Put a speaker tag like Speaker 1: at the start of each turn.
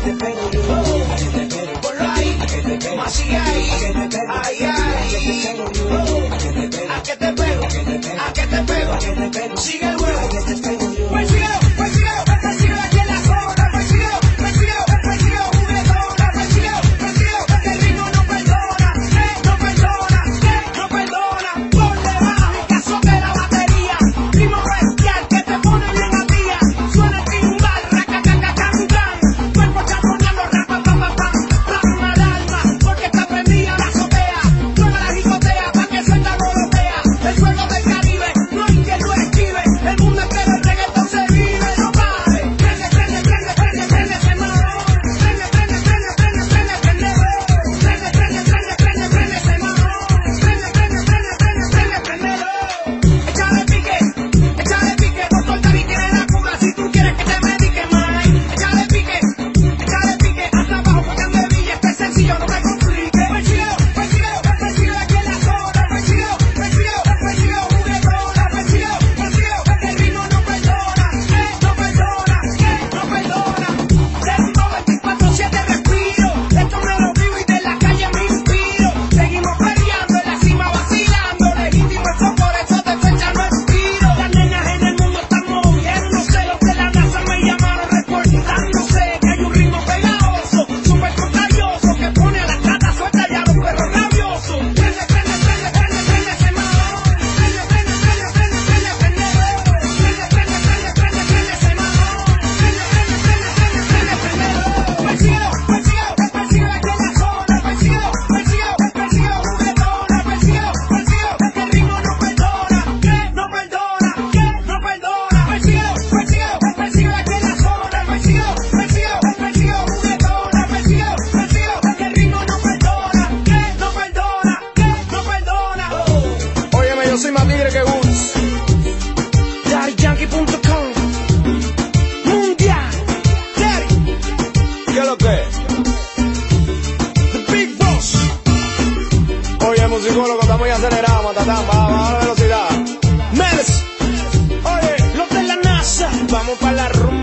Speaker 1: te que te espero, por ahí, que te espero, así ahí, que te ay, ay, que te espero, a que te espero, a que te espero, a que te espero, sigue el
Speaker 2: huevo. yo soy más tigre que Woods.
Speaker 1: DaddyYankee.com Mundial. Daddy.
Speaker 2: ¿Qué es lo que es?
Speaker 1: The Big Boss.
Speaker 2: Oye, musicólogo, estamos muy acelerados, matatán, baja la velocidad.
Speaker 1: Meles. Oye, los de la NASA.
Speaker 2: Vamos para la rumba.